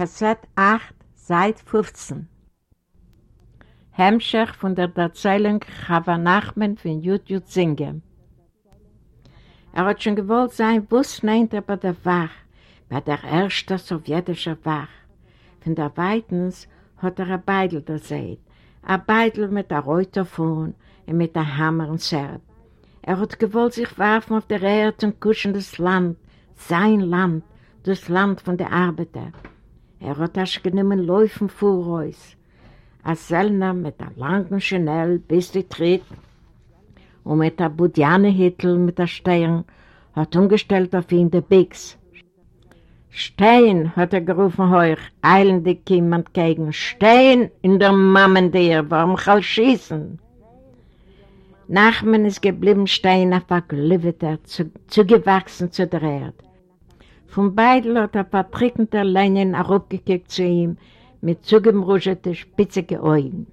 Kassett 8, Seit 15. Hemmscher von der Erzählung Chava Nachman von Jud Singer. Er hat schon gewollt sein, was nennt er bei der Wach, bei der ersten sowjetischen Wach. Von der Weitens hat er ein Beidel gesehen, ein Beidel mit der Reuterfon und mit der Hammer und Serb. Er hat gewollt sich werfen auf der Erde und kuschen das Land, sein Land, das Land von den Arbeiter. Er hat das genommen laufen vor uns. Als Sellner mit der langen Chanel bis die Tritt und mit der Budjane-Hittel mit der Stirn hat umgestellt auf ihn der Bix. Stehen, hat er gerufen heuch, eilendig kam entgegen. Stehen in der Mammendeer, warum kann schießen? Nachmen ist geblieben stehen auf der Glüveter, zugewachsen zu der Erde. Von beiden hat er vertrickender Leinen herabgekickt zu ihm mit zugemruscheten, spitzigen Augen.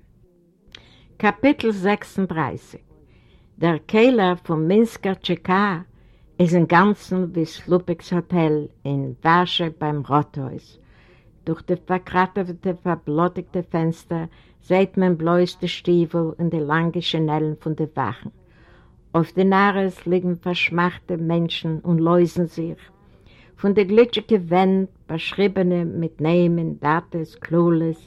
Kapitel 36 Der Kehler vom Minsker Tscheka ist im Ganzen wie Slupiks Hotel in Warsche beim Rothaus. Durch die verkrattete, verblottigte Fenster sieht man bloß die Stiefel und die langen Schnellen von den Wachen. Auf den Nares liegen verschmachte Menschen und läusen sich. Von der glitschigen Wand, beschriebene mit Namen, Dates, Klules,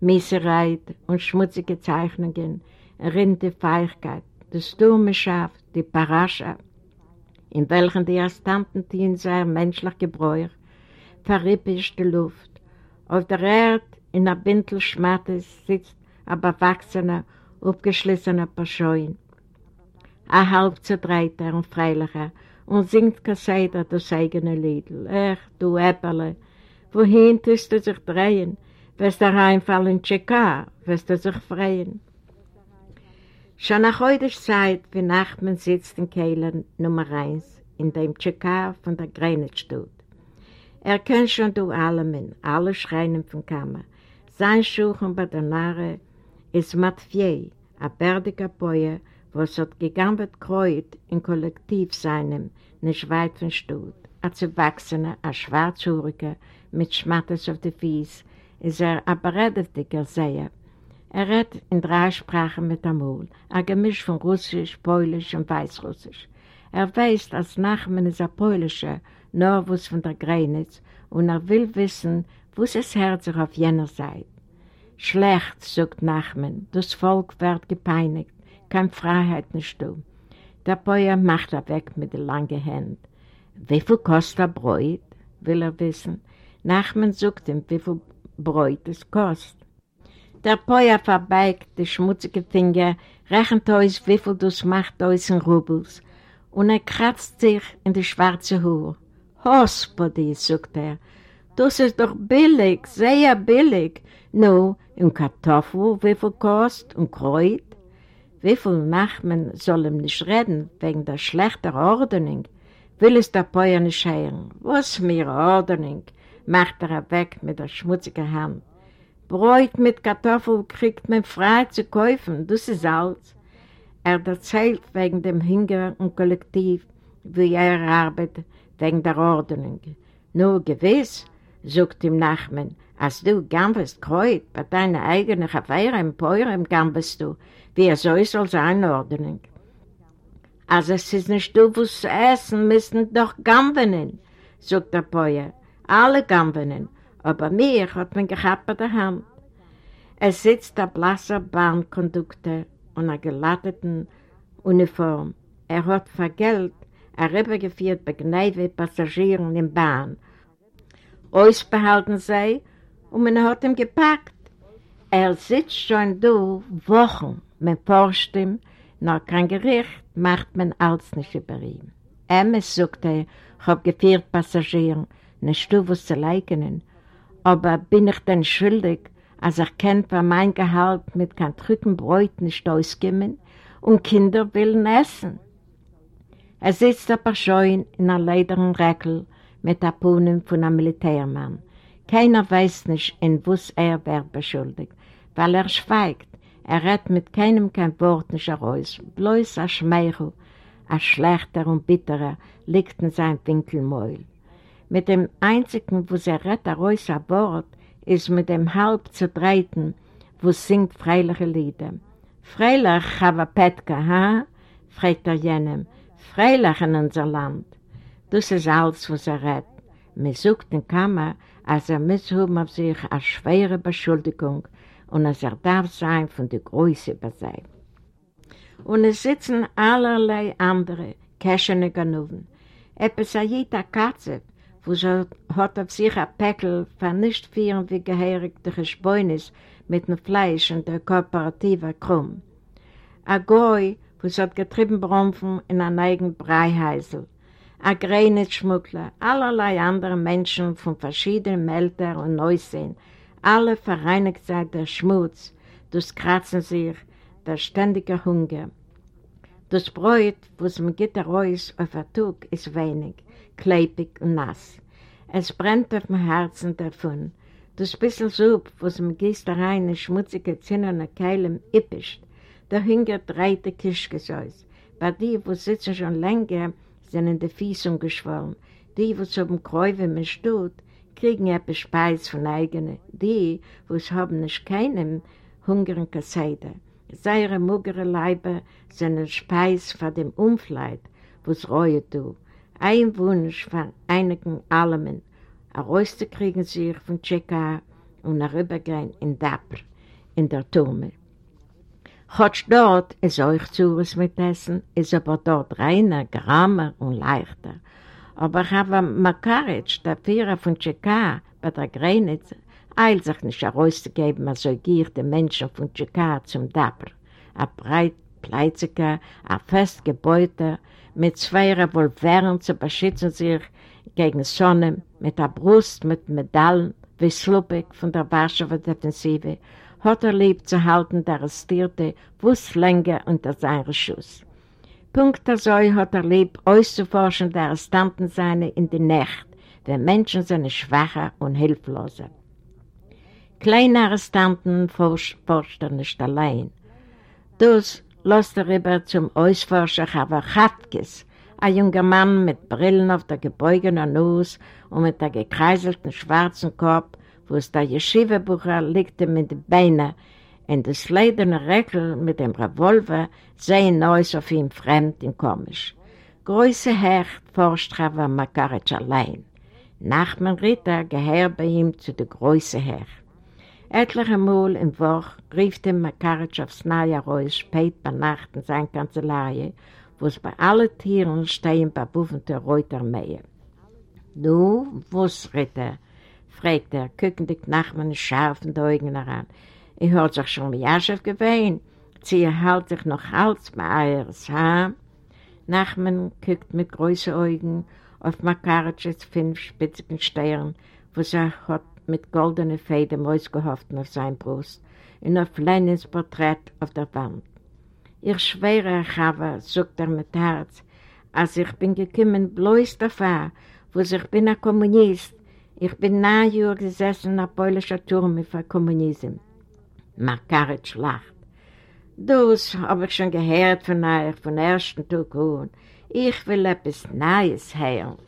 Miesereit und schmutzige Zeichnungen, rinnt die Feigheit, die Sturmeschaft, die Parascha, in welchen die Astanten in sein menschlich Gebräuch, verrippischt die Luft. Auf der Erde in der Bindelschmatte sitzt ein bewachsener, aufgeschlissener Paschoin, ein halb zerdreiter und freilicher, und singt Kasseder das eigene Liedl. Ach, du Äpperle, wohin tust du sich drehen? Wirst du reinfallen in Tscheka, wirst du sich freuen? Schon nach heutiger Zeit, wie Nachtmann sitzt in Kehler Nummer 1, in dem Tscheka von der Grenitzstut. Er kennt schon du Allemen, alle Schreinen von Kammer. Sein Schuchen bei der Narre ist Matfiei, ein bärdiger Poe, was hat gegambelt Kreut in Kollektiv seinem, nicht weit von Stutt. Ein Zuwachsener, ein Schwarzhuriger, mit Schmattes auf den Fies, ist er ein beredetiger Seher. Er redet in drei Sprachen mit Amul, ein Gemisch von Russisch, Polisch und Weißrussisch. Er weiß, dass Nachman ist ein Polischer, nur was von der Grenitz, und er will wissen, wo es Herz auf jener Seite. Schlecht, sagt Nachman, das Volk wird gepeinigt, keine Freiheit nicht du. Der Bäuer macht er weg mit den langen Händen. Wie viel kostet ein Bräut? will er wissen. Nachman sucht ihm, wie viel Bräut es kostet. Der Bäuer verbeigt die schmutzigen Finger, rechnet aus, wie viel das macht aus in Rubels, und er kratzt sich in die schwarze Haar. Hospody, sagt er, das ist doch billig, sehr billig. Nu, und Kartoffel, wie viel kostet, und Kreuz? Wie viel Nachmen soll ihm nicht reden wegen der schlechten Ordnung? Will es der Päuer nicht hören? Was mir Ordnung? macht er weg mit der schmutzigen Hand. Bräut mit Kartoffeln kriegt man frei zu kaufen, das ist alles. Er erzählt wegen dem Hunger und Kollektiv, wie er arbeitet, wegen der Ordnung. Nur gewiss, sagt ihm Nachmen, als du gambest Kreuz bei deiner eigenen Affäre im Päuer im gambest du, wie er so ist als Anordnung. Also es ist nicht du, was zu essen, müssen doch Gambenen, sagt der Päuer. Alle Gambenen, aber mir hat man gehabt bei der Hand. Es sitzt der blasser Bahnkonduktor und einer gelatteten Uniform. Er hat für Geld herübergeführt bei Gneive Passagieren in Bahn. Ausbehalten sei und man hat ihn gepackt. Er sitzt schon da Wochen man forscht ihm, noch kein Gericht macht man alles nicht über ihn. Emmes, sagt er, ich habe geführt Passagieren, nicht du was zu leugnen, aber bin ich denn schuldig, als ich kennt von mein Gehalt mit kein Trückenbräut nicht ausgeben und Kinder willen essen. Er sitzt aber schon in einer lederen Reckel mit der Punen von einem Militärmann. Keiner weiß nicht, in was er wird beschuldigt, weil er schweigt. Er redet mit keinem kein Wort nicht heraus, bloß ein Schmeichel, ein schlechter und bitterer, liegt in seinem Winkelmäul. Mit dem einzigen, wo er redet heraus ein Wort, ist mit dem Halb zu dreiten, wo singt freiliche Lieder. Freilich, Chava Petka, ha? fragt er jenem. Freilich in unser Land. Das ist alles, was er redet. Man sucht in Kammer, als er misshoben auf sich eine schwere Beschuldigung und als er darf sein von der Größe über sich. Und es sitzen allerlei andere, Käschene Ganoven. Etwas Ayita Katze, wo sie hat auf sich ein Päckl von nicht vieren wie gehörigte Gespäunis mit dem Fleisch und der kooperativer Krumm. A Goy, wo sie hat getrieben Bromfen in einem eigenen Breihäusel. A Grenitzschmuggler, allerlei andere Menschen von verschiedenen Melter und Neusehen, alle vereinigt seit der Schmutz, das Kratzen sich, der ständige Hunger. Das Bräut, was man geht raus auf der Tug, ist wenig, klebig und nass. Es brennt auf dem Herzen davon. Das bisschen Suppe, was man gießt rein in schmutzige zinnerne Keilen, ippischt. Der Hunger dreht die Kischgesäus. Bei die, wo sitzen schon länger, sind in der Fiesung geschwollen. Die, wo so im Kräuwe mit Stutt, kriegen etwas Speis von eigenen. Die, wo es haben nicht keinem hungrigen Kasseide. Seine muggere Leiber sind ein Speis von dem Umfleid, was reue du. Ein Wunsch von einigen Allemen, kriegen sich von Tscheka und rübergehen in Dapper, in der Turme. Chotsch dort ist euch zu was mit Essen, ist aber dort reiner, grammer und leichter. Aber Chava Makaritsch, der Führer von Tscheka, bei der Grenitze, eilt sich nicht herauszugeben, als so gierte Menschen von Tscheka zum Dapper. Ein breit Pleiziger, ein fest Gebäude, mit zwei Revolveren zu beschützen sich gegen Sonne, mit der Brust mit Medaillen, wie Slupik von der Warschauer Defensive, hat er lieb zu halten der Arrestierte Wusslänger unter seinen Schuss. Punkt also hat er lieb auszuforschen der Arrestanten seine in die Nacht, wenn Menschen sind schwacher und hilfloser. Kleine Arrestanten forscht, er nicht allein. Das lässt er rüber zum Ausforscher Chavachatkes, ein junger Mann mit Brillen auf der gebeugenen Nuss und mit der gekreiselten schwarzen Kopf, wo es der Yeshiva-Bucher liegt mit den Beinen, und das lederne Reckel mit dem Revolver sehen aus auf ihm fremd und komisch. Größe Herr forscht Chava Makaritsch allein. Nachman Ritter gehört bei ihm zu der Größe Herr. Etliche Mal im Woche rief dem Makaritsch aufs Neue raus, spät bei Nacht in seine Kanzlei, wo es bei allen Tieren stehen bei Buffen der Reutermähe. Du, was, Ritter? fragt er, guckend nach meinen scharfen Augen heran. Ich hört sich schon wie Aschef gewesen. Sie hält sich noch Hals bei Eiers, ha? Nachman guckt mit großen Augen auf Makaritschs fünf spitzigen Stirn, wo sie hat mit goldenen Fäden ausgehofft auf sein Brust und auf Lenins Porträt auf der Wand. Ich schwöre, Chava, sagt er mit Herz, als ich bin gekommen bloß davon, wo ich bin ein Kommunist, ich bin nahe Jahr gesessen in polischer Turm für Kommunismus. Makaritsch lacht. Das habe ich schon gehört von euch, von ersten Tag an. Ich will etwas Neues hören.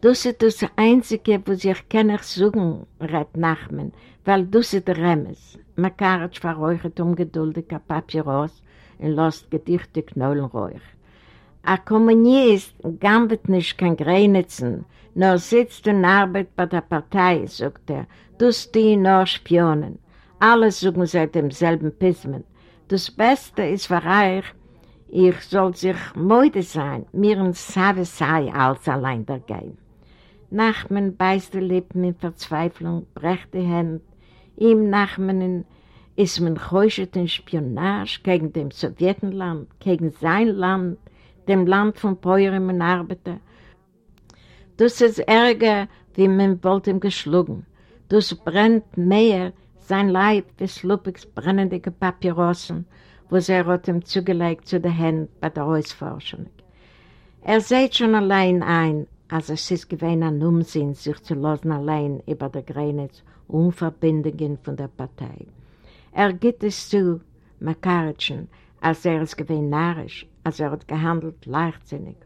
Das ist das Einzige, was ich kann ich suchen, rät Nachmen, weil das ist der Remes. Makaritsch verräuchert ungeduldig ein Papieros und lässt gedichte Knollenräuch. Ein Kommunist gambet nicht kein Grenitzen, nur sitzt und arbeitet bei der Partei, sagt er. Das die nur Spionen. Alle suchen seit demselben Pismen. Das Beste ist für euch, ich soll sich müde sein, mir ein Save sei als allein da gehen. Nachmen beißt die Lippen in Verzweiflung, brecht die Hände. Ihm Nachmen ist man gehäuschet in Spionage gegen dem Sowjetenland, gegen sein Land, dem Land von Päuren und Arbeiter. Das ist Ärger, wie man wollte ihm geschlagen. Das brennt mehr sein Leib wie Slupigs brennende Papyrossen, wo sie hat ihm zugelegt zu den Händen bei der Ausforschung. Er sieht schon allein ein, als es ist gewesen ein Umsinn, sich zu lassen allein über der Grenze, Unverbindungen von der Partei. Er gibt es zu, Makaritschen, als er es gewesen narrisch, als er hat gehandelt leichtsinnig.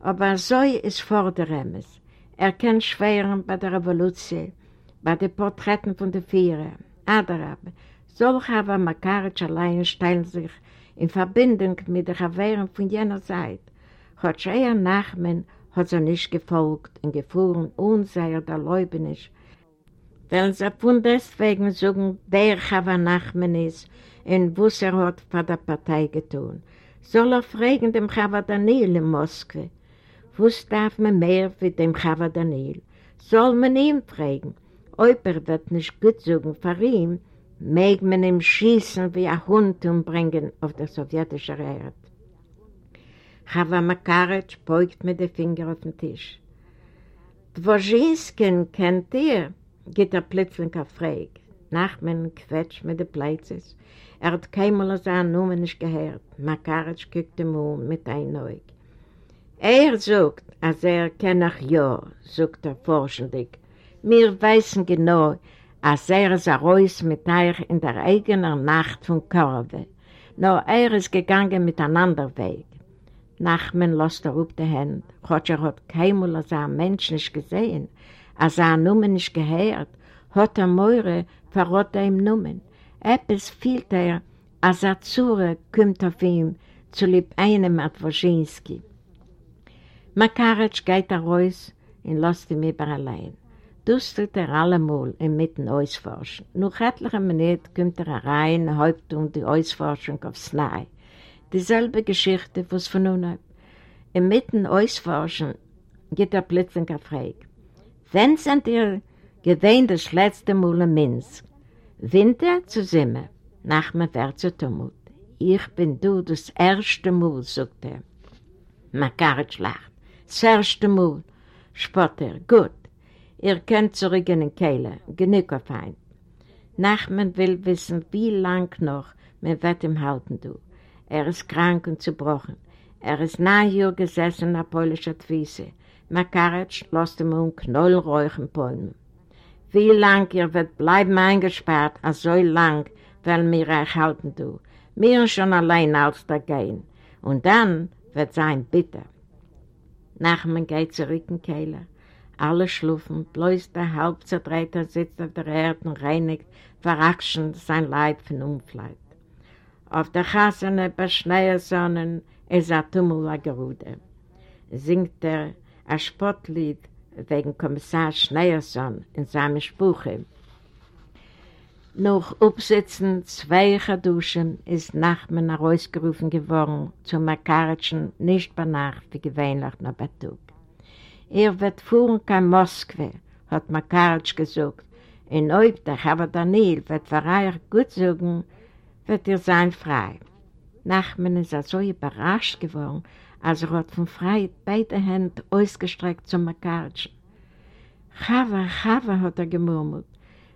Aber so ist vor der Remes. Er kann schweren bei der Revolution, bei den Porträten von den Vieren. Adarab, solche aber Makaritsch allein stellen sich in Verbindung mit der Gewähren von jener Zeit. Hat Scheer Nachmen hat sie nicht gefolgt und gefahren unserer der Leubenisch, weil sie von deswegen sagen, wer Chava Nachmen ist und was er hat für die Partei getan. Soll er fragen dem Chava Daniel in Moskwe, was darf man mehr für dem Chava Daniel? Soll man ihn fragen, ob er wird nicht gut sagen für ihn, mag man ihm schießen wie ein Hund umbringen auf der sowjetischen Erde. Chava Makaritsch beugt mit den Fingern auf den Tisch. Dvorzhinskin kennt ihr? geht er plötzlich gefragt. Nachmen quetscht mit den Plätzes. Er hat keinmal seinen Namen nicht gehört. Makaritsch guckt ihm um mit einem Neug. Er sagt, als er kenne ich ja, sagt er forschendig. Wir wissen genau, als er ist raus mit euch in der eigenen Nacht von Korbe. Nur er ist gegangen mit einem anderen Weg. Nachmen lässt er auf die Hände. Roger hat keinmal als ein Mensch nicht gesehen, er Nummer nicht gehört, hat er Meure verrot er ihm Nummern. Etwas fehlt er, als er Zure kommt auf ihm, zu lieb einem Atwoschinski. Makaritsch geht er raus und lässt ihn über allein. Dustelt er allemal inmitten Ausforschen. Nach etlichen Minuten kommt er rein, häupt um die Ausforschung aufs Neue. Dieselbe Geschichte, was von nun Inmitten Ausforschen geht er plötzlich gefragt. Wann sind ihr gewähnt das letzte Mal in Minsk? Winter zu Zimmer, nach mir wird zu Tumult. Ich bin du das erste Mal, sagt er. Makaritsch lacht. Das erste Mal, spott er. Gut, ihr könnt zurück in den Kehle, genug auf ein. Nachman will wissen, wie lang noch man wird ihm halten, du. Er ist krank und zerbrochen. Er ist nahe hier gesessen in der polnischen Twisse. Makaritsch lässt ihm um Knollräuchen pollen. Wie lang ihr wird bleiben eingesperrt, als so lang, weil mir euch halten, du. Mir schon allein als da gehen. Und dann wird sein bitter. Nachman geht zurück in Kehle. Alle schlufen, bloß der Halbzerdrehter sitzt auf der Erde und reinigt, verraschend sein Leid von Umfleit. Auf der Chassene bei Schneiersonnen ist ein Tummel Gerude. Singt er ein Spottlied wegen Kommissar Schneierson in seinem Spuche. Nach Upsetzen zweier Duschen ist Nachmen herausgerufen geworden zum Makaritschen nicht bei Nacht wie gewöhnlich nach Batuk. Er wird fuhren kein Moskwe, hat Makaritsch gesagt, und ob der Chava Daniel wird euch gut sagen, wird er sein frei. Nachmen ist er so überrascht geworden, als er hat von Freiheit beide Hände ausgestreckt zum Makaritschen. Chava, Chava, hat er gemurmelt.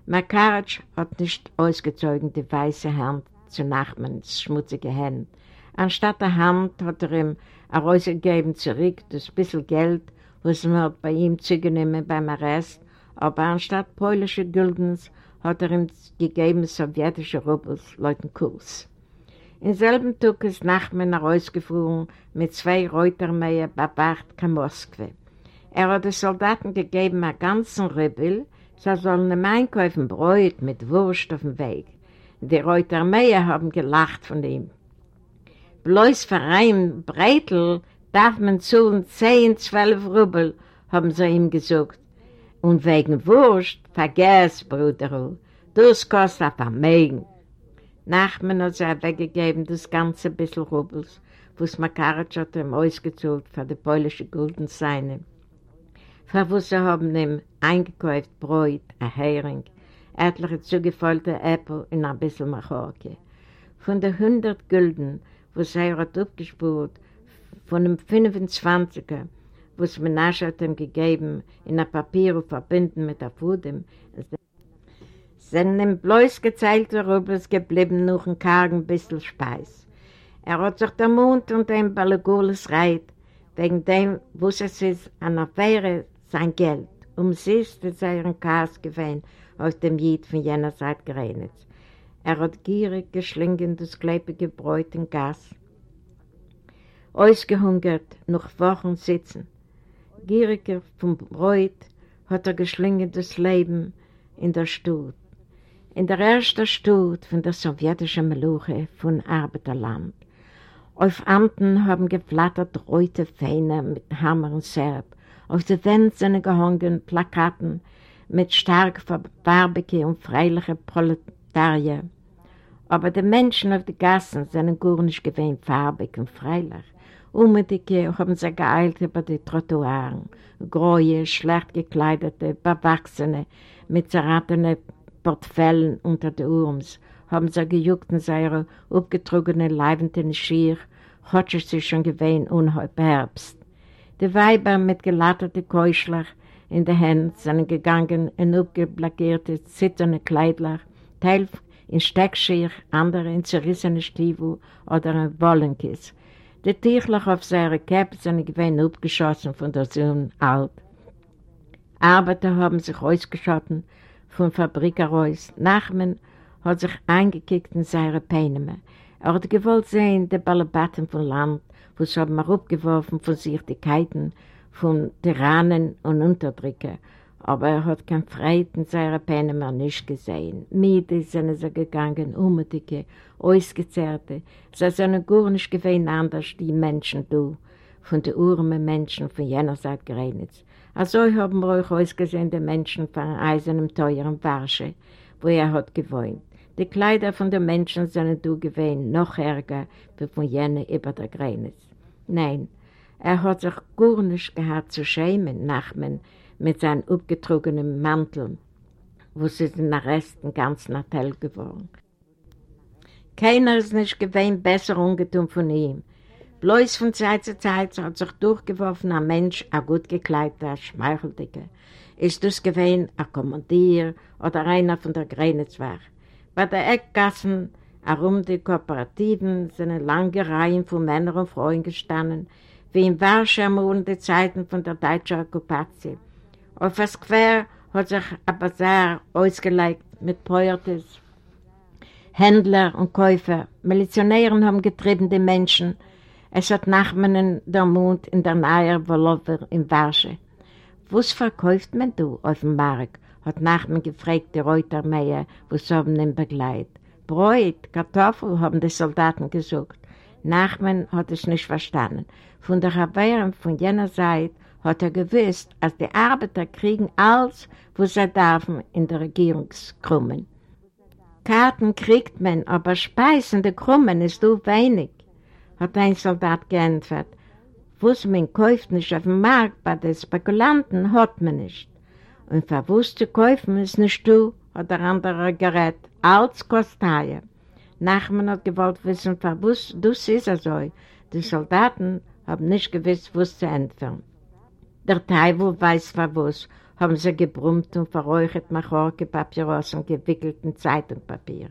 Makaritsch hat nicht ausgezogen die weiße Hand zu Nachmans schmutzige Hände. Anstatt der Hand hat er ihm herausgegeben zurück das bisschen Geld, was er bei ihm zugenommen beim Arrest, aber anstatt polnische Güldens hat er ihm gegeben sowjetische Rubels, Leuten Kurs. Im selben Tag ist Nachman herausgefahren mit zwei Reutermäher bei Bart Kamoskwe. Er hat den Soldaten gegeben einen ganzen Rübel, Sie sollen ihm einkaufen Brot mit Wurst auf dem Weg. Die Reutermeier haben gelacht von ihm. Bloß für ein Breitel darf man zahlen zehn, zwölf Rubel, haben sie ihm gesagt. Und wegen Wurst, vergess, Bruder, das kostet ein Vermögen. Nachmen hat sie weggegeben, das ganze bisschen Rubels, was Makaritsch hat ihm ausgezahlt für die polnische Guldenseine. Für sie haben ihm eingekauft Brot, ein Hering, etliche zugefüllte Äpfel und ein bisschen Machorke. Von den 100 Gulden, was er hat aufgespurt, von dem 25er, was Menasche hat ihm gegeben, in ein Papier verbunden mit der Fudem, sind ihm bloß gezählte Rubels geblieben, noch ein kargen bisschen Speis. Er hat sich der Mund und dem Balagulis reit, wegen dem, was es ist, an Affäre sein Geld, um sich zu seinen Kass gewähnt, aus dem Jid von jener Zeit geredet. Er hat gierig geschlingen das klebige Bräut in Gas, ausgehungert, noch Wochen sitzen. Gieriger vom Bräut hat er geschlingen das Leben, in der Stadt. In der ersten Stadt von der sowjetischen Meluche von Arbeiterland. Auf Amten haben geflattert reute Fähne mit Hammer und Serb. Auf der Wände sind gehangen Plakaten mit stark farbige und freiliche Proletarier. Aber die Menschen auf den Gassen sind gar nicht gewähnt farbig und freilich. Unmittelbar haben sie geeilt über die Trottoiren, Gräue, schlecht gekleidete, Bewachsene mit zerratenen Portfellen unter den Urms, haben sie gejuckt in seine abgetrugenen leibenden Schier, hat sich schon gewähnt unhalb Herbst. Die Weiber mit gelatterten Keuschlach in den Händen sind gegangen in abgeblackierte, zitternde Kleidler, teil in Steckschier, andere in zerrissene Stiefel oder in Wollenkiss, die Tierlach auf seine Käppe sind gewesen abgeschossen von der Sonne alt. Arbeiter haben sich ausgeschotten von Fabrik heraus. Nachmen hat sich eingekickt in seine Peine. Er hat gewollt sehen, die Ballabatten vom Land, wo sie haben abgeworfen von sich die Keiten, von Tyrannen und Unterdrücker aber er hat kein Freit in seiner Peine mehr nicht gesehen. Miete sind sie gegangen, unmutige, ausgezerrte. Sie sind gar nicht gewesen anders, die Menschen, du, von den armen Menschen von jener Seite geredet. Also haben wir euch ausgesehen, die Menschen von eisernem, teuren Warsche, wo er hat gewohnt. Die Kleider von den Menschen sind du gewesen, noch ärger, wie von jener über der Grenze. Nein, er hat sich gar nicht gehabt zu schämen, Nachmen, mit seinem abgetrogenen Mantel, wo sie den Resten ganz natell geworden. Keiner ist nicht gewähnt besser ungetun von ihm. Bloß von Zeit zu Zeit hat sich durchgeworfen ein Mensch, ein gut gekleideter, schmeicheldiger. Ist das gewähnt ein Kommandier oder einer von der Grenitzwach. Bei der Eckgassen herum die Kooperativen sind lange Reihen von Männern und Frauen gestanden, wie in Warschau in den Zeiten von der deutschen Okkupation. Auf der Square hat sich ein Bazar ausgelegt mit Poetes, Händler und Käufer. Milizionären haben getrieben die Menschen. Es hat Nachmannen der Mond in der Nähe Wolower in Warsche. Was verkauft man du auf dem Markt? hat Nachmann gefragt, die Reutermeier, was haben ihn begleitet. Bräut, Kartoffel, haben die Soldaten gesucht. Nachmann hat es nicht verstanden. Von der Hawaii von jener Seite hat er gewusst, als die Arbeiter kriegen alles, was sie dürfen in der Regierungskrummen. Karten kriegt man, aber speisende Krummen ist so wenig, hat ein Soldat geantwortet. Was man kauft nicht auf dem Markt bei den Spekulanten, hat man nicht. Und was zu kaufen ist nicht du, hat der andere gerät, als Kostaie. Nachman hat gewollt wissen, für was das ist also. Die Soldaten haben nicht gewusst, was zu entfernen. Der Teufel weiß was, haben sie gebrummt und verräuchert Machorke, Papieros und gewickelten Zeitungspapier.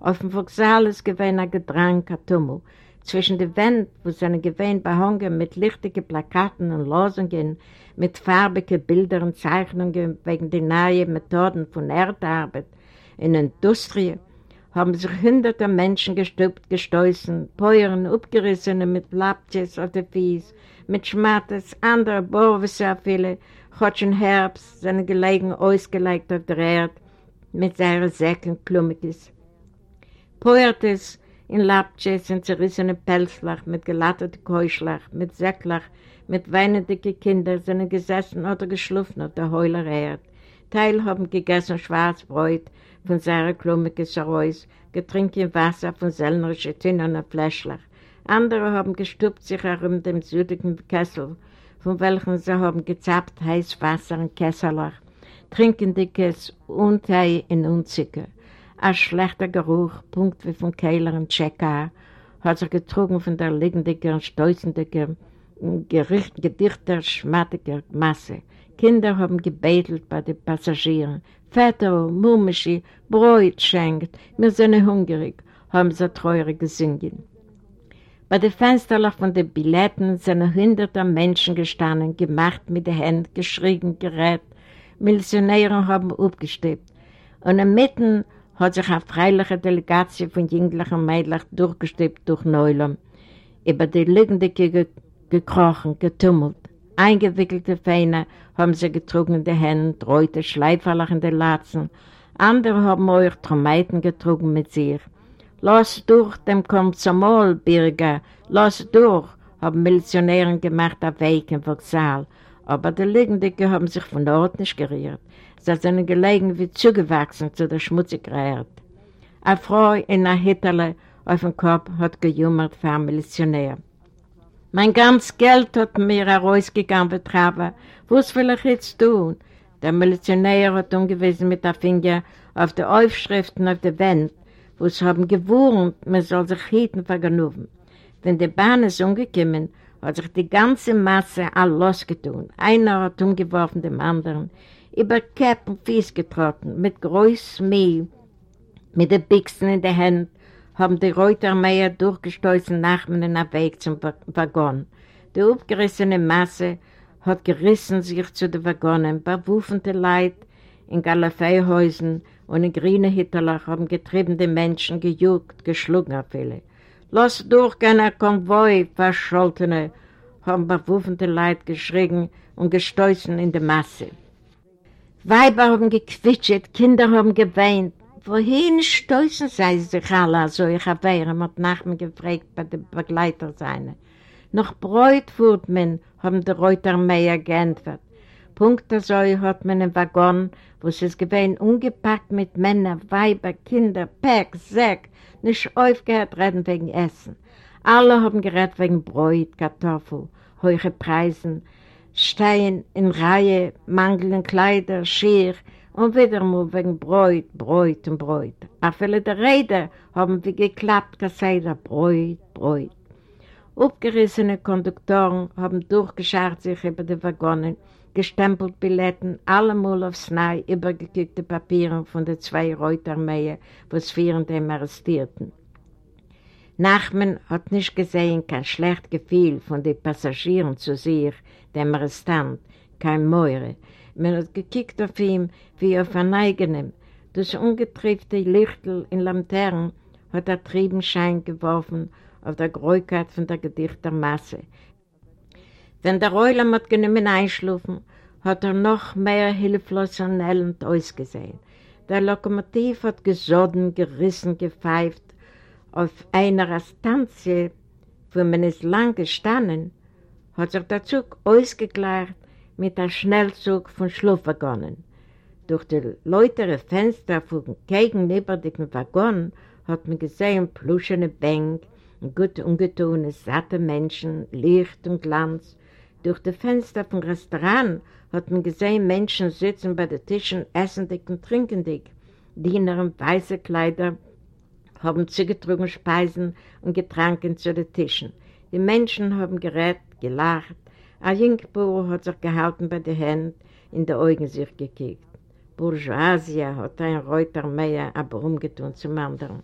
Auf dem Vauxhall ist gewesen ein Gedrang, ein Tummel. Zwischen den Wänden, wo sie gewesen behangen mit lichtigen Plakaten und Losungen, mit farbigen Bildern und Zeichnungen wegen der neuen Methoden von Erdarbeit in Industrie, haben sich hunderte Menschen gestübt, gestoßen, Päuren, abgerissene mit Lapjes auf den Fies, mit Schmattes, andere Borwisse viele, Chotschen Herbst, sind gelegen ausgelegt auf der Erde, mit seinen Säcken Klummiges. Poertes in Lapches in zerrissene Pelzlach, mit gelatterten Keuschlach, mit Säcklach, mit weinenden Kindern sind gesessen oder geschlufen auf der Heuler Erde. Teil haben gegessen Schwarzbrot von seiner Klummiges heraus, getrinken Wasser von sellnerischen Tinnen Fläschlach. Andere haben gestuppt sich herum dem südigen Kessel, von welchem sie haben gezappt heiß Wasser in Kesselach, trinken dickes Untei in Unzicke. Ein schlechter Geruch, Punkt wie von Keiler und Tscheka, hat sich getrunken von der liegendigen und stolzendigen, gedichter, schmattiger Masse. Kinder haben gebetelt bei den Passagieren. Väter, Murmischi, Bräut schenkt, wir sind hungrig, haben sie treurig gesungen. Bei den Fensterlach von den Billetten sind hunderte Menschen gestanden, gemacht mit den Händen, geschrien, gerät. Missionäre haben aufgesteppt. Und inmitten hat sich eine freiliche Delegation von jünglichen Mädchen durchgesteppt durch Neulam, über die Liegende ge gekrochen, getummelt. eingewickelte Feine haben sie getrunken in die Hände, reute Schleiferlach in den Latzen. Andere haben euch Tromeiten getrunken mit sich. Lass durch dem Komsomol, Birger, lass durch, haben Milizionären gemacht auf Weg im Vokzal. Aber die Liegendicke haben sich von dort nicht gerührt. Sie sind gelegen wie zugewachsen zu der schmutzigen Erde. Eine Frau in einer Hitterle auf dem Kopf hat gejummert für einen Milizionär. Mein ganzes Geld hat mir herausgegangen betrafen. Was will ich jetzt tun? Der Milizionär hat umgewiesen mit der Finger auf die Aufschriften auf der Wand, wo es haben gewohnt, man soll sich hüten vergnügen. Wenn die Bahn ist umgekommen, hat sich die ganze Masse all losgetun. Einer hat umgeworfen dem anderen, über Käpp und Fies getrotten, mit großem Mehl, mit den Bixen in der Hand, haben die Reutermeier durchgestoßen Nachmen auf Weg zum Waggon. Die aufgerissene Masse hat gerissen sich zu den Waggonen, bewuffende Leid in Galafeihäusern und in grünen Hitterlach haben getriebene Menschen gejuckt, geschlagen auf viele. Lass durchgehen, ein Konvoi, Verscholtene, haben bewuffende Leid geschrien und gestoßen in der Masse. Weiber haben gequitscht, Kinder haben geweint, Wohin stoßen sie sich alle so? Ich habe während hat nach mir gefragt bei den Begleitern seine. Noch Bräut wird man, haben die Reutermeier geantwortet. Punkt so hat man einen Waggon, wo es gewesen ungepackt mit Männern, Weiber, Kinder, Päck, Säck, nicht aufgehört reden wegen Essen. Alle haben geredet wegen Bräut, Kartoffel, hohe Preisen, Stein in Reihe, mangelnde Kleider, Schier, und wieder mal wegen Bräut, Bräut und Bräut. Auch viele der Räder haben wie geklappt, gesagt, Bräut, Bräut. Aufgerissene Konduktoren haben durchgescharrt sich über die Waggonen, gestempelt Billetten, allemal aufs Neue übergekickte Papiere von den zwei Reutermähen, was vier dem arrestierten. Nachman hat nicht gesehen, kein schlecht Gefühl von den Passagieren zu sich, dem Arrestant, kein Meure, man hat gekickt auf ihn wie auf einen eigenen. Das ungetriebte Lichtel in Lanternen hat er Triebenschein geworfen auf der Gräuigkeit von der Gedichtermasse. Wenn der Reulam hat genommen einschlafen, hat er noch mehr hilflos und nellend ausgesehen. Der Lokomotiv hat gesoden, gerissen, gepfeift. Auf einer Stanze, wo man es lang gestanden, hat sich der Zug ausgeklärt mit einem Schnellzug von Schlafwaggonen. Durch die läutere Fenster von gegenüberliegenden Waggon hat man gesehen pluschene Bänke, gut ungetune, satte Menschen, Licht und Glanz. Durch die Fenster vom Restaurant hat man gesehen Menschen sitzen bei den Tischen, essendig und trinkendig. Diener in weiße Kleider haben zugetrunken Speisen und Getränke zu den Tischen. Die Menschen haben gerät, gelacht, ein Jüngbuhr hat sich gehalten bei den Händen, in die Augen sich gekickt. Bourgeoisie hat ein Reuter mehr aber umgetun zum anderen.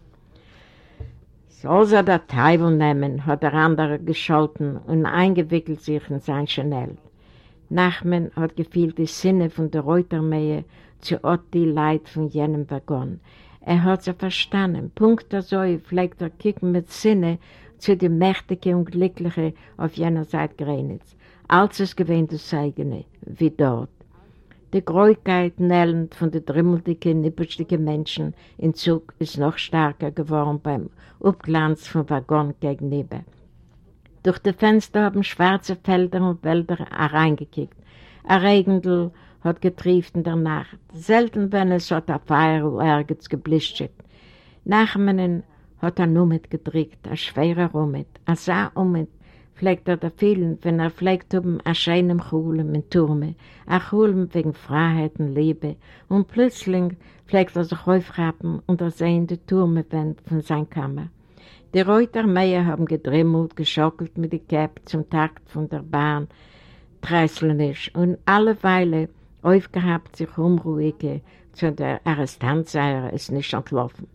Soll sie der Teufel nehmen, hat der andere gescholten und eingewickelt sich in sein Chanel. Nachmen hat gefühlt die Sinne von der Reutermähe zu Ort die Leid von jenem Waggon. Er hat sie verstanden. Punkt so pflegt er kicken mit Sinne zu dem Mächtigen und Glücklichen auf jener Seite Grenitz als es gewähnt das eigene, wie dort. Die Gräuigkeit nellend von den drümmeldicken, nippelstigen Menschen in Zug ist noch stärker geworden beim Abglanz vom Waggon gegenüber. Durch die Fenster haben schwarze Felder und Wälder hereingekickt. Ein Regendl hat getrieft in der Nacht. Selten, wenn es hat ein Feuer ergens geblischtet. Nachmenen hat er nur mitgedrückt, ein schwerer Rummet, ein Saa ummet, pflegt er da vielen, wenn er pflegt um a scheinem Chulem in Turme, a Chulem wegen Freiheit und Liebe, und plötzlich pflegt er sich aufrappen und er sehen die Turmewand von seiner Kammer. Die Reutermeier haben gedrimmelt, geschockelt mit der Käpp zum Takt von der Bahn, treißlenisch, und alle Weile aufgehabt sich unruhige, zu der Arrestantseier ist nicht entlaufen.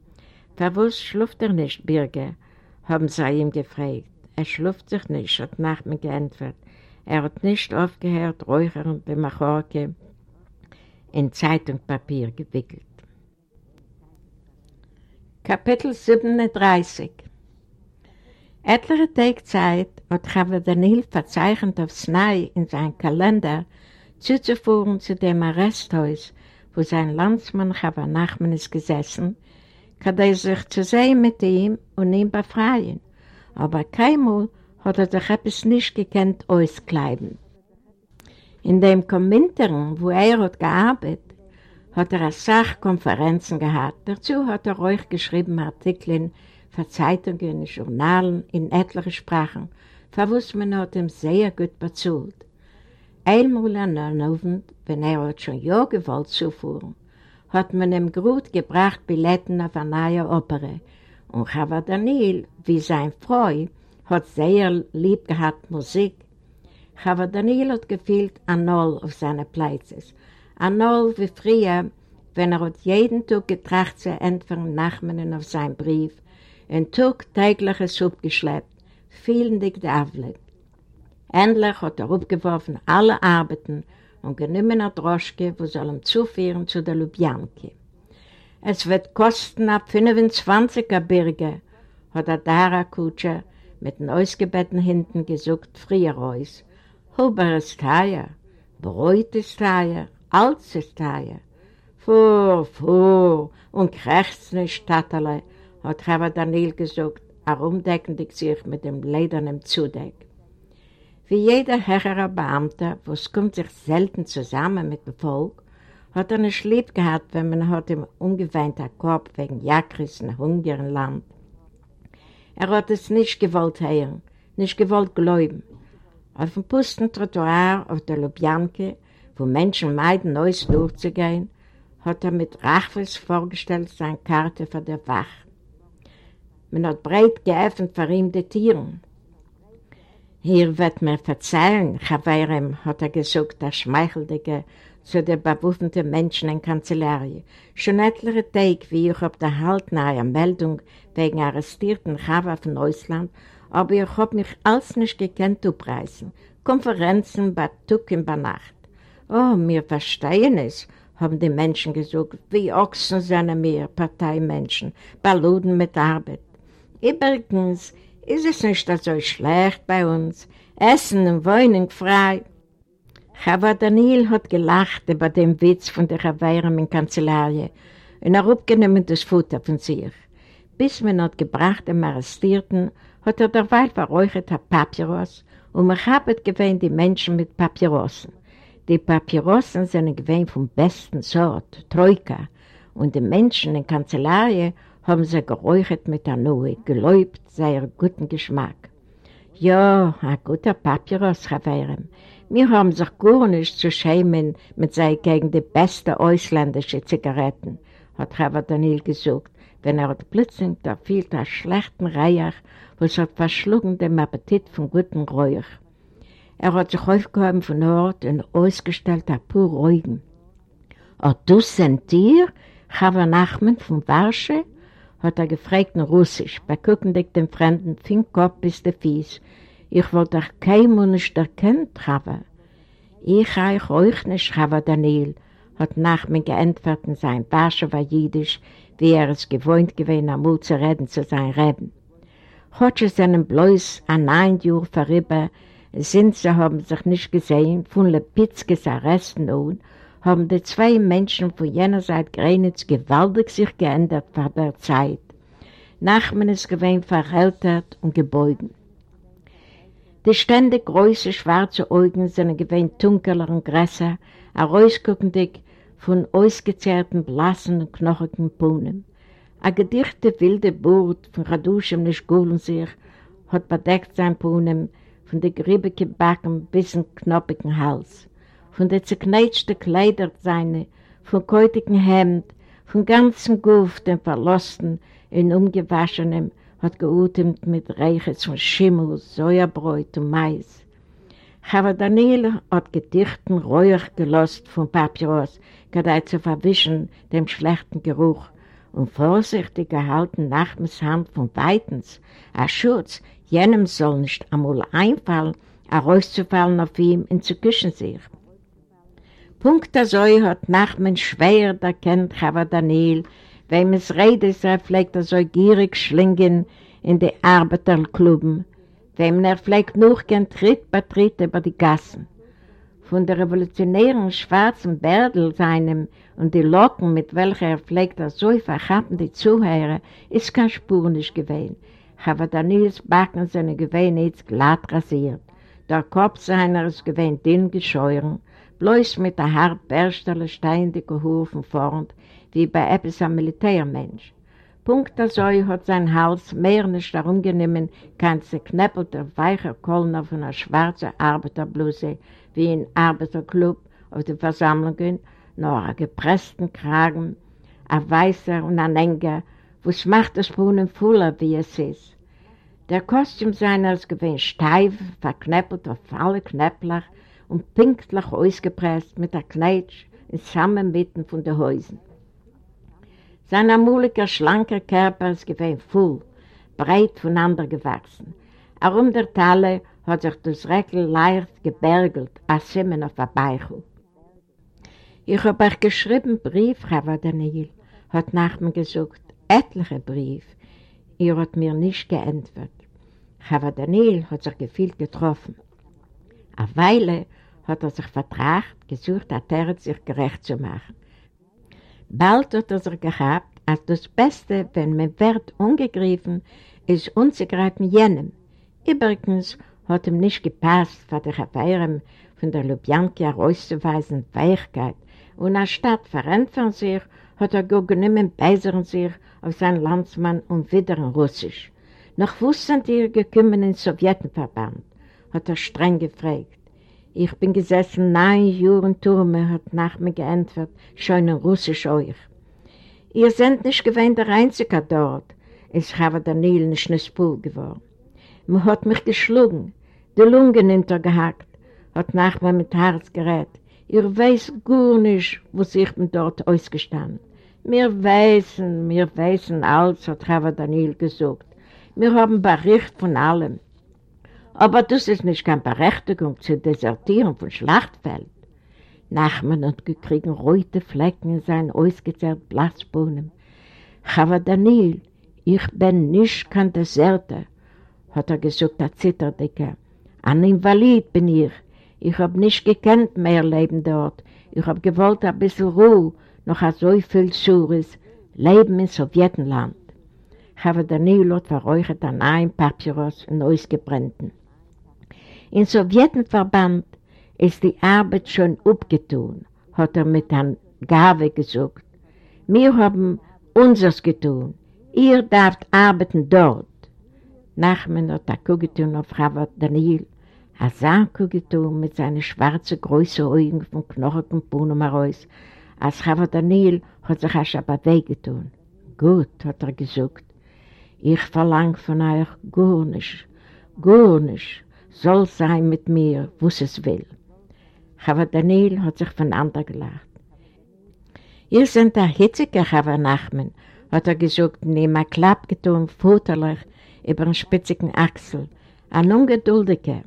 Verwusst schluft er nicht, Birger, haben sie ihm gefragt. Er schluft sich nicht, hat nach mir geantwortet. Er hat nicht aufgehört, räuchern die Machorke in Zeitungspapier gewickelt. Kapitel 37 Etliche Tage Zeit hat Chava Daniel verzeichnet auf Snai in seinem Kalender zuzuführen zu dem Arresthaus, wo sein Landsmann Chava Nachman ist gesessen, kann er sich zu sehen mit ihm und ihn befreien. Aber keinmal hat er sich etwas nicht gekannt auskleiden. In dem Kommentaren, wo er hat gearbeitet, hat er Sachkonferenzen gehabt. Dazu hat er euch geschrieben Artikel für Zeitungen Journalen in etlichen Sprachen, für was man hat ihm sehr gut bezahlt. Einmal an einem Abend, wenn er hat schon ja gewollt zufuhren, hat man ihm gut gebracht Billetten auf eine neue Oper. Und Chava Daniel, wie sein Freund, hat sehr lieb gehabt Musik. Chava Daniel hat gefühlt an Null auf seine Plätze. An Null wie früher, wenn er hat jeden Tag getracht zu entfernen Nachmannen auf seinen Brief, ein Tag tägliches Sub geschleppt, vielen dick Davlik. Endlich hat er abgeworfen alle Arbeiten und genommen eine Droschke, wo soll ihm zuführen zu der Lubjanke. Es wird kosten ab 25er Birge, hat der Dara Kutscher mit den ausgebetten Händen gesucht, früher aus. Huber ist teuer, Bräut ist teuer, Alts ist teuer. Fuhr, fuhr, und krächzt nicht, Taterle, hat Chava Daniel gesagt, herumdeckend sich mit dem ledernen Zudeck. Wie jeder höhere Beamter, was kommt sich selten zusammen mit dem Volk, hat er nicht lieb gehabt, wenn man hat ihm umgeweinter Korb wegen Jakris in hungrigen Land. Er hat es nicht gewollt hören, nicht gewollt glauben. Auf dem Pusten Trottoir auf der Lubjanke, wo Menschen meiden, Neues durchzugehen, hat er mit Rachfels vorgestellt seine Karte für der Wach. Man hat breit geöffnet für ihn die Tieren. Hier wird mir verzeihen, Chavarem, hat er gesagt, der Schmeicheldige zu den bewaffneten Menschen in Kanzellarie. Schon etliche Tage, wie ich auf der Halt nahe Meldung wegen arrestierten Chava von Ausland, aber ich habe mich alles nicht gekannt abreißen. Konferenzen bei Tug in der Nacht. Oh, wir verstehen es, haben die Menschen gesagt, wie Ochsen sind wir, Parteimenschen, Baluden mit Arbeit. Übrigens, ist es nicht so schlecht bei uns. Essen und Wohnung frei. Chava Daniel hat gelacht über den Witz von der Chavirem in Kanzellarie und er abgenommen das Futter von sich. Bis man hat gebracht dem Arrestierten, hat er derweil verräuchert ein Papyrus und man hat gewähnt die Menschen mit Papyrossen. Die Papyrossen sind gewähnt vom besten Sort, Troika, und die Menschen in Kanzellarie haben sie geräuchert mit der Nuhe, geläubt sei guten Geschmack. Ja, ein guter Papyrus, Chavirem. Wir haben sich gar nicht zu schämen mit sei gegen die besten ausländischen Zigaretten, hat Chava Daniel gesagt, wenn er plötzlich da fiel der schlechten Reich, was hat verschlungen dem Appetit von guten Räuch. Er hat sich aufgehoben von Ort und ausgestellt ein paar Augen. Und du sind dir, Chava Nachman von Warsche? hat er gefragt in Russisch, bei Kuckendick dem Fremden, fing Kopf bis der Fies. Ich wollte euch kein nicht erkennen, Chava. Ich reich euch nicht, Chava Daniel, hat Nachmen geantwortet in sein Barsche war Jiddisch, wie er es gewohnt gewesen, einmal zu reden zu sein Reben. Es seinen bloß ein neun Jahr vorüber, sind sie haben sich nicht gesehen, von Lepitzkes Arresten und haben die zwei Menschen von jener Seite Grenitz gewaltig sich geändert vor der Zeit. Nachmen ist gewesen verhältert und gebeugen. Die ständig große schwarze Augen sind gewesen dunkler und größer, herausguckendig von ausgezehrten, blassen und knochigen Bohnen. Eine gedichte wilde Burt von Raduschem nicht sich hat bedeckt sein Bohnen von der griebigen Backen bis zum knoppigen Hals von der zerkneitschten Kleider seine, von keutigen Hemd, von ganzem Guff, dem Verlosten in ungewaschenem, hat geutemt mit Reiches von Schimmel, Säuerbräut und Mais. Aber Daniel hat gedichten Räuch gelost von Papyrus, gerade zu verwischen dem schlechten Geruch und vorsichtig gehalten Nachmens Hand von Weitens, ein Schutz, jenem soll nicht einmal einfallen, herauszufallen auf ihm und zu küssen sich. Punkt so hat Nachmen schwer erkennt Chava Daniel, wem es redet, er pflegt er so gierig schlingen in die Arbeiterklubben, wem er pflegt nur gern Tritt bei Tritt über die Gassen. Von der revolutionären schwarzen Bärdel seinem und die Locken, mit welcher er pflegt er so verhappen die Zuhörer, ist kein Spur nicht gewesen. Aber Daniels Backen seine gewesen jetzt glatt rasiert. Der Kopf seiner ist gewesen dünn gescheuren, bloß mit der hart berstelle steindige Hufen vorn, wie bei etwas am Militärmensch. Punkt so hat sein Hals mehr nicht darum genommen, kein zerknäppelter, weicher Kölner von einer schwarzen Arbeiterbluse, wie in Arbeiterclub auf den Versammlungen, nur einen gepressten Kragen, ein weißer und ein enger, wo es macht das Brunnen voller, wie es ist. Der Kostüm seiner ist gewesen steif, verknäppelt auf alle Knäppler und pinklich ausgepresst mit der Knetsch in Zusammenmitten von den Häusern. Sein amuliger, schlanker Körper ist gewesen voll, breit voneinander gewachsen. Auch um der Talle hat sich das Reckl leicht gebergelt, als Simmen auf der Beichel. Ich habe euch geschrieben Brief, Herr Daniel, hat nach mir gesagt, etliche Brief. Ihr hat mir nicht geantwortet. Herr Daniel hat sich gefühlt getroffen. Eine Weile hat er sich vertragt, gesucht, hat er sich gerecht zu machen. Bald hat er sich gehabt, als das Beste, wenn man wird umgegriffen, ist unzugreifen jenem. Übrigens hat ihm nicht gepasst, für die Affären von der Lubjanka herauszuweisen Weichkeit. Und anstatt verrennt von sich, hat er genommen beisern sich auf seinen Landsmann und wieder in Russisch. Nach wo sind ihr gekommen in den Sowjetenverband? hat er streng gefragt. Ich bin gesessen neun Jahren Turme, hat nach mir geantwortet, schon in Russisch euch. Ihr seid nicht gewähnt der Einzige dort, ist Chava Daniel nicht eine Spur geworden. Man hat mich geschlagen, die Lungen hintergehackt, hat nach mir mit Herz gerät. Ihr weiß gar nicht, was ich bin dort ausgestanden. Wir wissen, wir wissen alles, hat Chava Daniel gesagt. Wir haben Bericht von allem. Aber das ist nicht keine Berechtigung zu desertieren von Schlachtfeld. Nachmann hat gekriegt rote Flecken in seinen ausgezerrten Blattbohnen. Aber Daniel, ich bin nicht kein Deserter, hat er gesagt, der Zitterdecke. Ein Invalid bin ich. Ich habe nicht gekannt mehr Leben dort. Ich habe gewollt ein bisschen Ruhe, noch so viel Sures, Leben in Sowjetenland. Aber Daniel hat verräuchert an einem Papyrus und ausgebrannten. In Sowjetenverband ist die Arbeit schon abgetun, hat er mit einem Gabe gesagt. Wir haben unseres getun. Ihr dürft arbeiten dort. Nachmen hat er getan auf Frau Daniel. Er sah getan mit seinen schwarzen, großen Augen von knochigen Bohnen heraus. Als Frau Daniel hat sich erst aber wehgetan. Gut, hat er gesagt. Ich verlange von euch gar nicht, gar nicht soll sein mit mir, was es will. Aber Daniel hat sich voneinander gelacht. Ihr seid der hitzige Chava Nachmen, hat er gesagt, neben einem Klapp getan, futterlich, über einen spitzigen Achsel, ein ungeduldiger.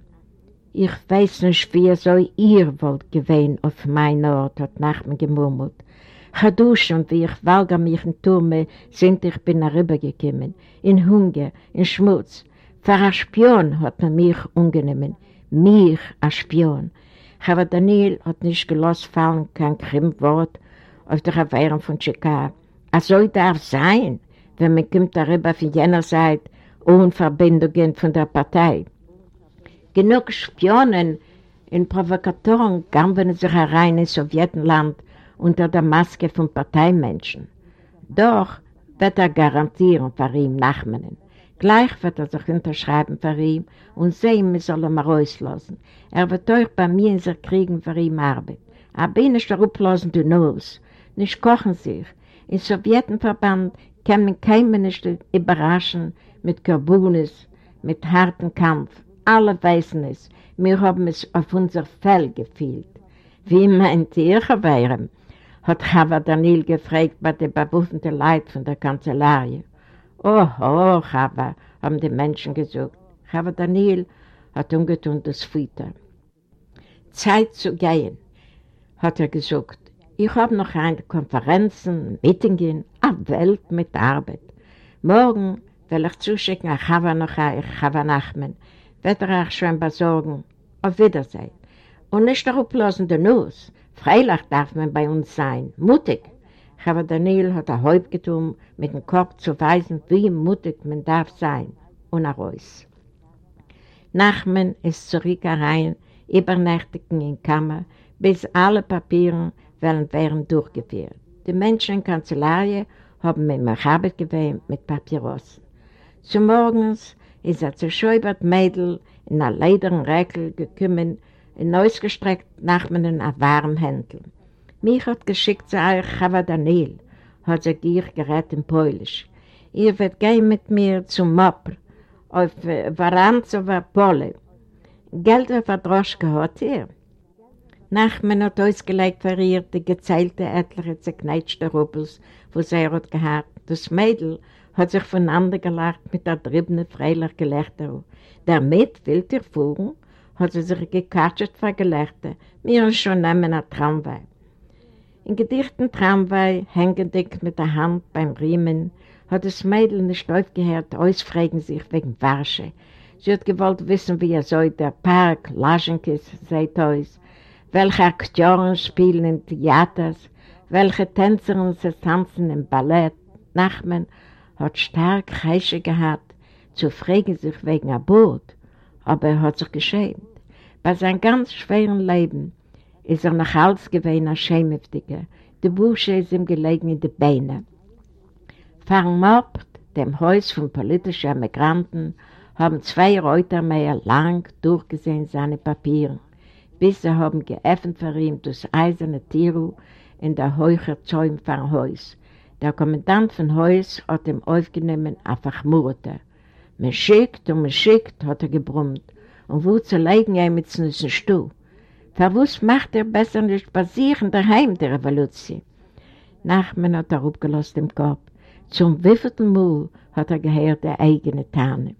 Ich weiß nicht, wie so ihr wollt gewähnen auf mein Ort, hat Nachmen gemurmelt. Chadusch und wie ich walger mich in Turme, sind ich bin herübergekommen, in Hunger, in Schmutz, für ein Spion hat man mich ungenommen. Mich, ein Spion. Aber Daniel hat nicht gelassen fallen, kein Krimwort auf der Erwehrung von Chicago. Es soll darf sein, wenn man kommt darüber von jener Seite ohne Verbindungen von der Partei. Genug Spionen in Provokatoren gaben sich herein in Sowjetenland unter der Maske von Parteimenschen. Doch wird er garantieren für ihn Nachmannen. Gleich wird er sich unterschreiben für ihn und sehen, wir sollen ihn rauslassen. Er wird euch bei mir in sich kriegen für ihn Arbeit. Aber ihn ist darauf lassen, du Nuss. Nicht kochen sich. Im Sowjetenverband kann man keinen nicht überraschen mit Karbunis, mit hartem Kampf. Alle wissen es. Wir haben es auf unser Fell gefühlt. Wie meint ihr, Herr hat Chava Daniel gefragt bei den bewaffneten Leuten von der Kanzellarie. Oh, oh, Chava, haben die Menschen gesagt. Chava Daniel hat umgetun das Futter. Zeit zu gehen, hat er gesagt. Ich habe noch eine Konferenzen, Meetingen, eine Welt mit Arbeit. Morgen will ich zuschicken a Chava noch euch, Chava Nachmen, wird er auch schon besorgen. Auf Wiedersehen. Und nicht darauf lassen der Nuss. Freilich darf man bei uns sein, mutig. Chava Daniel hat ein Häupt getun, mit dem Kopf zu weisen, wie mutig man darf sein. Und er raus. Nachmen ist zurück herein, übernächtigen in Kammer, bis alle Papiere werden, durchgeführt. Die Menschen in Kanzelarie haben mit mir Arbeit gewöhnt mit Papierossen. Zum Morgens ist er zerschäubert Mädel in einer lederen Räkel gekommen, in ausgestreckt nach einem warmen Händel. Mich hat geschickt zu euch Chava Daniel, hat sie ihr gerät in Polisch. Ihr werdet gehen mit mir zum Moppel, auf Varanzowa Pole. Geld auf der Droschke hat ihr. Nachmen hat ausgelegt für ihr die gezählte etliche zerkneitschte Rubels, wo sie hat gehabt. Das Mädel hat sich voneinander gelacht mit der drübenen freilich Gelächter. Damit will ihr fuhren, hat sie sich gekatscht vor Gelächter. Wir schon nehmen ein Tramway. In gedichten Tramway, hängendig mit der Hand beim Riemen, hat das Mädel nicht aufgehört, ausfragen sich wegen Warsche. Sie hat gewollt wissen, wie er soll der Park, Laschenkes, seht aus, welche Akteuren spielen in Theaters, welche Tänzerinnen sie tanzen im Ballett. Nachmen hat stark Reise gehabt, zu fragen sich wegen Boot, aber er hat sich geschämt. Bei seinem ganz schweren Leben ist er nach Hals gewesen als Schämhaftiger. Die Bursche ist ihm gelegen in die Beine. Fahren ab dem Haus von politischen Emigranten haben zwei Reuter mehr lang durchgesehen seine Papiere, bis sie haben geöffnet für ihn das eiserne Tiro in der heucher Zäum vom Haus. Der Kommandant von Haus hat ihm aufgenommen einfach Murte. Man schickt und man schickt, hat er gebrummt, und wo zu legen er mit seinem Stuhl. Verwus macht er besser nicht basieren daheim der Revolution. Nachmen hat er aufgelost im Kopf. Zum wievielten Mal hat er gehört der eigene Tarne.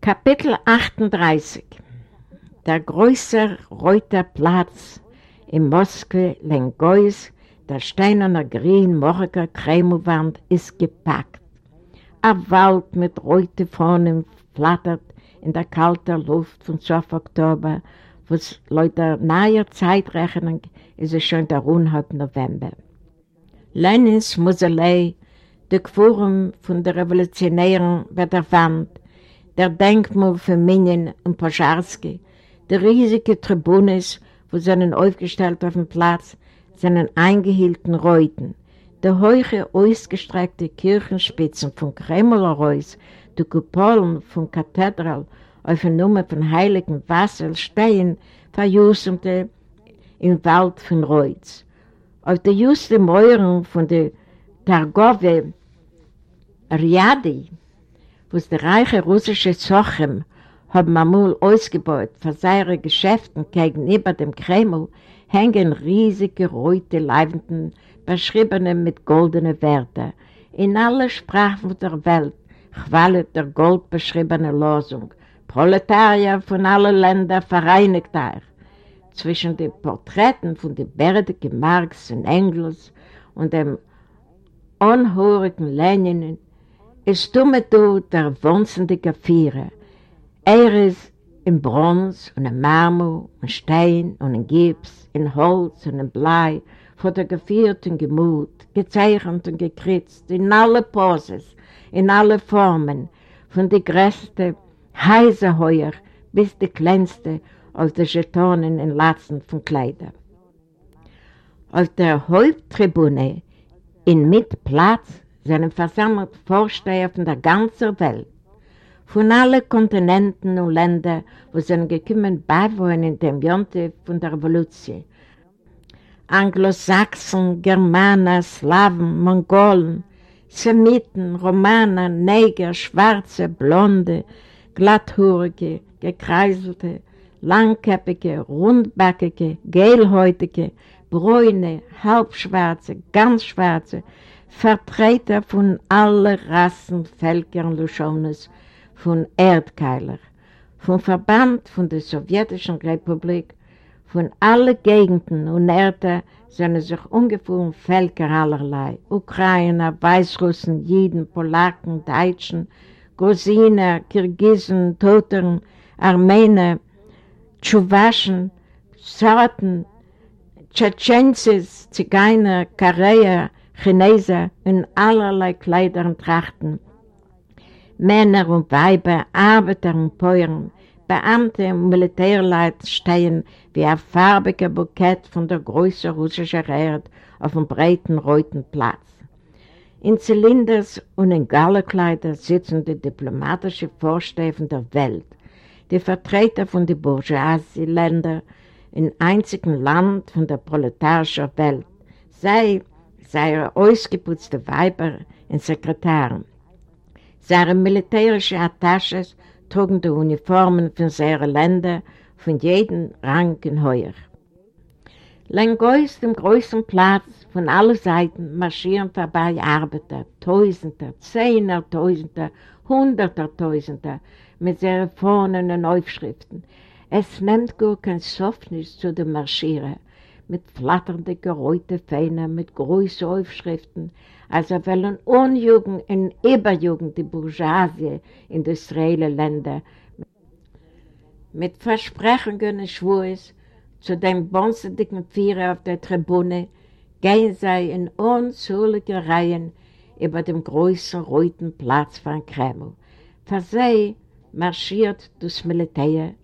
Kapitel 38 Der größere Reuter Platz in Moskau, Lengois, der steinerne grün morger Kremowand ist gepackt. Ein Wald mit Reute vorne flattert in der kalten Luft von 12 Oktober, wo es Leute nahe Zeit rechnen, ist es schon der Unhalb November. Lenins Mausolei, der Quorum von der Revolutionären der Wand, der Denkmal für Minen und Poscharski, der riesige Tribunes, wo sie aufgestellt auf dem Platz, seinen eingehielten Reuten, der hohe ausgestreckte Kirchenspitzen von Kremlereus, die Kupolen von Kathedral auf der Nummer von heiligen Wasser stehen, verjusmte im Wald von Reutz. Auf der juste Mäuerung von der Targove Riadi, wo es der reiche russische Sochem haben einmal ausgebaut für seine Geschäfte gegenüber dem Kreml, hängen riesige rote Leibenden, beschriebene mit goldenen Werten. In allen Sprachen der Welt qualet der goldbeschriebene Losung, Proletarier von allen Ländern vereinigt euch. Zwischen den Porträten von den bärtigen Marx und Engels und dem unhörigen Lenin ist dumme du der wunzende Vierer. Er ist in Bronze und in Marmor und Stein und in Gips, in Holz und in Blei, fotografiert und gemut, gezeichnet und gekritzt, in alle Poses, in alle Formen, von der größten Heiseheuer bis die kleinste aus den Getonen in Latzen von Kleidern. Auf der Haupttribüne in Mitplatz sind versammelt Vorsteher von der ganzen Welt, von allen Kontinenten und Ländern, wo sie gekommen beiwohnen in dem Jonte von der Revolution. Anglosachsen, Germanen, Slawen, Mongolen, Semiten, Romaner, Neger, Schwarze, Blonde, Glatthurige, Gekreiselte, Langkäppige, Rundbackige, Gelhäutige, Bräune, Halbschwarze, ganz Schwarze, Vertreter von allen Rassen, Völkern, Luschones, von Erdkeiler, vom Verband von der Sowjetischen Republik, Von allen Gegenden und Erden sind sich ungefähr Völker allerlei. Ukrainer, Weißrussen, Jiden, Polaken, Deutschen, Grosiner, Kirgisen, Totern, Armenier, Tschuwaschen, Sarten, Tschetschensis, Zigeiner, Kareer, Chinesen in allerlei Kleidern trachten. Männer und Weiber, Arbeiter und Bäuern, Beamte und Militärleute stehen wie ein farbiger Bukett von der größeren russischen Erde auf dem breiten roten Platz. In Zylinders und in Gallerkleider sitzen die diplomatischen Vorsteher der Welt, die Vertreter von den Bourgeoisie-Ländern im einzigen Land von der proletarischen Welt, sei seine ausgeputzte Weiber und Sekretäre. Seine militärischen Attaches trugen die Uniformen von seinen Ländern von jedem Rang und Heuer. Längst dem größten Platz von allen Seiten marschieren vorbei Arbeiter, Tausender, Zehnertausender, Hundertertausender mit seinen Fahnen und Aufschriften. Es nimmt gar kein Softnis zu dem Marschieren mit flatternden geräuten Fähnen, mit großen Aufschriften, als er wollen Unjugend und Überjugend die Bourgeoisie industrielle Länder mit Versprechungen und Schwurs zu dem bonzendicken Vierer auf der Tribüne gehen sie in unzählige Reihen über dem großen roten Platz von Kreml. Für sie marschiert das Militär,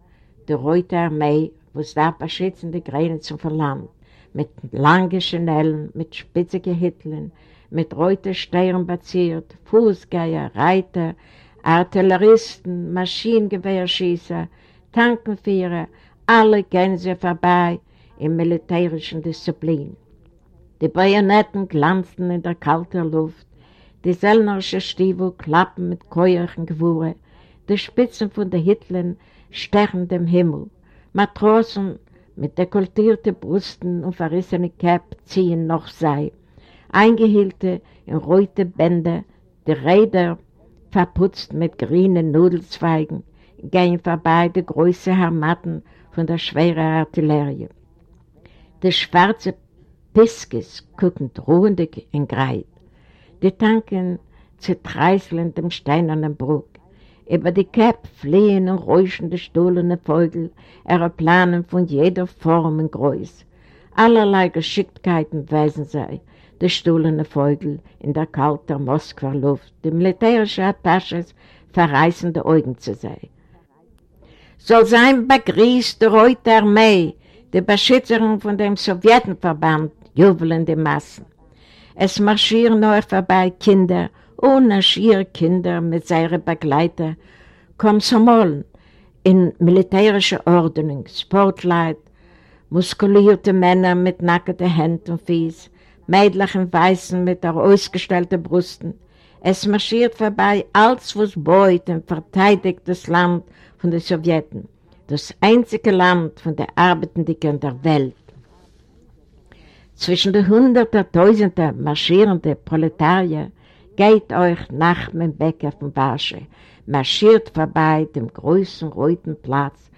die Rote Armee was da beschützen die Grenzen vom mit langen Schnellen, mit spitzigen Hitlen, mit roten Steuern baziert, Fußgänger, Reiter, Artilleristen, Maschinengewehrschießer, Tankenführer, alle gehen sie vorbei in militärischen Disziplin. Die Bajonetten glanzten in der kalten Luft, die sellnerische Stiefel klappen mit keuerchen Gewurre, die Spitzen von den Hitlen stechen dem Himmel. Matrosen mit dekoltierten Brüsten und verrissenen Cap ziehen noch sei. Eingehüllte in rote Bänder, die Räder verputzt mit grünen Nudelzweigen, gehen vorbei die großen Harmatten von der schweren Artillerie. Die schwarze Piskes gucken drohendig in Greit. Die Tanken zertreißeln dem steinernen Bruch. Über die Cap fliehen und räuschen die stohlene Vögel, Aeroplanen von jeder Form und Größe. Allerlei Geschicktheiten weisen sie, die stohlene Vögel in der kalten Moskwer Luft, die militärische Attaches verreißende Augen zu sehen. Soll sein begrüßt die Reute Armee, die Beschützerin von dem Sowjetenverband, jubelnde Massen. Es marschieren nur vorbei Kinder ohne schier Kinder mit seinen Begleitern, Komsomolen in militärischer Ordnung, Sportleit, muskulierte Männer mit nackten Händen und Fies, Mädchen Weißen mit der ausgestellten Brüsten. Es marschiert vorbei alles, was beut und verteidigt das Land von den Sowjeten, das einzige Land von der Arbeitenden der Welt. Zwischen den Hunderten, Tausenden marschierenden Proletarier geht euch nach dem Bäcker von Wasche, marschiert vorbei dem großen roten Platz,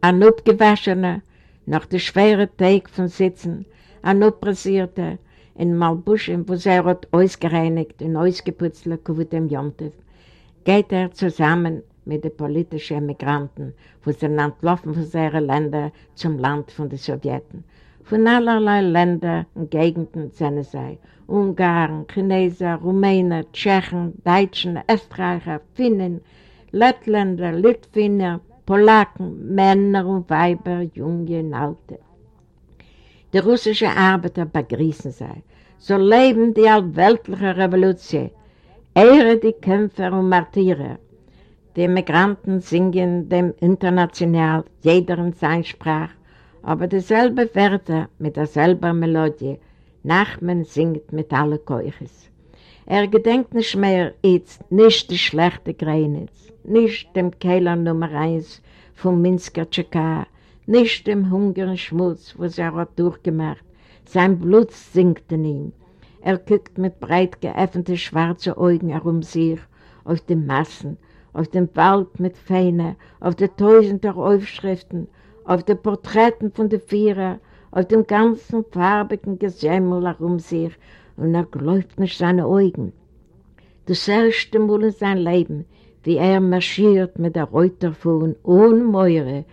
ein abgewaschener, nach der schweren Teig von Sitzen, ein abpressierter, in Malbuschen, wo sie hat ausgereinigt und ausgeputzt wie dem Jontev, geht er zusammen mit den politischen Emigranten, wo sie entlaufen von ihren Ländern zum Land von den Sowjeten. Von allerlei Ländern und Gegenden sind sie, Ungarn, Chinesen, Rumänen, Tschechen, Deutschen, Österreicher, Finnen, Lettländer, Litwiner, Polaken, Männer und Weiber, Junge und Alte. Die russischen Arbeiter begrüßen sie. So leben die allweltliche Revolution. Ehre die Kämpfer und Martyrer. Die Migranten singen dem international jeder in seiner Sprache, aber dieselbe Wörter mit derselben Melodie Nachmen singt mit allen Keuches. Er gedenkt nicht mehr jetzt, nicht die schlechte Grenitz, nicht dem Keiler Nummer eins vom Minsker Tscheka, nicht dem Hunger Schmutz, was er hat durchgemacht. Sein Blut sinkt in ihm. Er guckt mit breit geöffneten schwarzen Augen herum sich, auf die Massen, auf den Wald mit Feine, auf die tausende Aufschriften, auf den Porträten von den Vierer, auf dem ganzen farbigen Gesemmel herum sich und er glaubt nicht seine Augen. Das erste Mal in seinem Leben, wie er marschiert mit der Reuterfuhren ohne Mäure,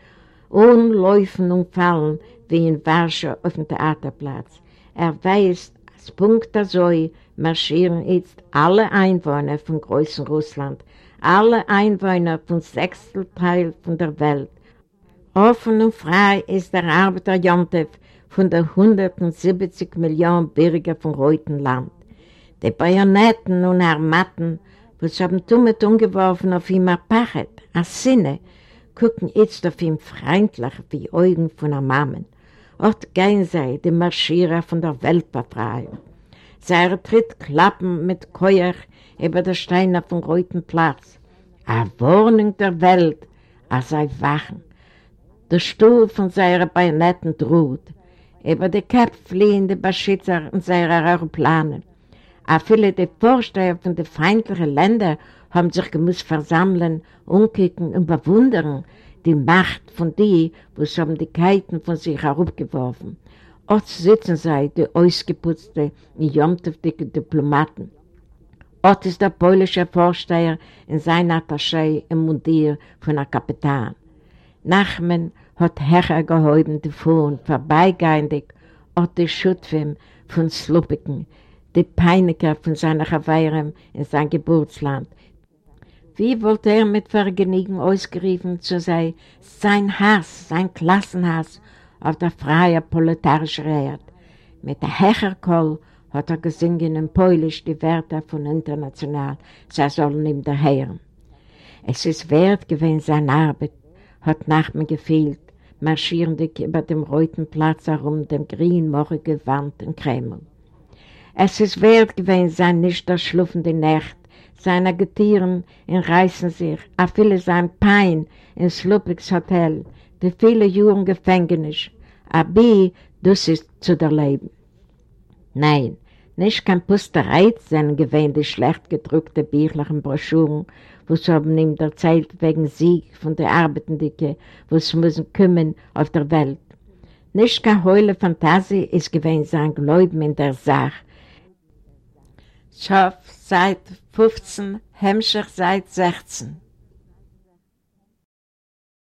ohne Läufen und Fallen, wie in Warschau auf dem Theaterplatz. Er weiß, als Punkt so marschieren jetzt alle Einwohner von Großen Russland, alle Einwohner von Sechstelteil von der Welt. Offen und frei ist der Arbeiter Jontef von der 170 Millionen Bürger von Reutenland. Die Bajonetten und Armatten, was haben damit umgeworfen auf ihm Pachet, a Sinne, gucken jetzt auf ihn freundlich wie Augen von einer Mammen. Ort gehen sie, die Marschierer von der Weltbefreiung. Seine Tritt klappen mit Keuer über der Steine vom Roten Platz. A Warnung der Welt, a sei wachen. Der Stuhl von seinen Bajonetten droht. Über die Köpfe fliehen die Beschützer und seine Aeroplanen. A viele der Vorsteher von den feindlichen Ländern haben sich gemusst versammeln, umkicken und bewundern die Macht von die, was haben die Keiten von sich herabgeworfen. Ort sitzen sie, die ausgeputzte, jomteftige Diplomaten. Ort ist der polnische Vorsteher in seiner Attaché im Mundier von einem Kapitän. Nachmen hat Herr gehoben die Fuhren, vorbeigeindig, Ort die Schutwim von Sluppiken, die Peiniger von seiner Gewehren in sein Geburtsland. Wie wollte er mit Vergnügen ausgerufen zu sein, sein Hass, sein Klassenhass auf der freien proletarischen Erde. Mit der Hecherkoll hat er gesungen in Polisch die Wörter von International, sie sollen ihm daher. Es ist wert gewesen, seine Arbeit, hat nach mir gefehlt, marschierendig über dem roten Platz herum, dem grünmorrigen Wand in Kreml. Es ist wert gewesen, sein nicht der schluffende Nacht, seine Getieren reißen sich, a viele sein Pein in Sluppigs Hotel, die viele Juren Gefängnis, aber das ist zu der Leben. Nein, nicht kein Pusterei sind gewähnt die schlecht gedruckte bierlichen Broschüren, was haben ihm erzählt wegen Sieg von der Arbeitenden, was müssen kümmern auf der Welt. Nicht keine heule Fantasie ist gewähnt sein Glauben in der Sache, Schaf seit 15, Hemmscher seit 16.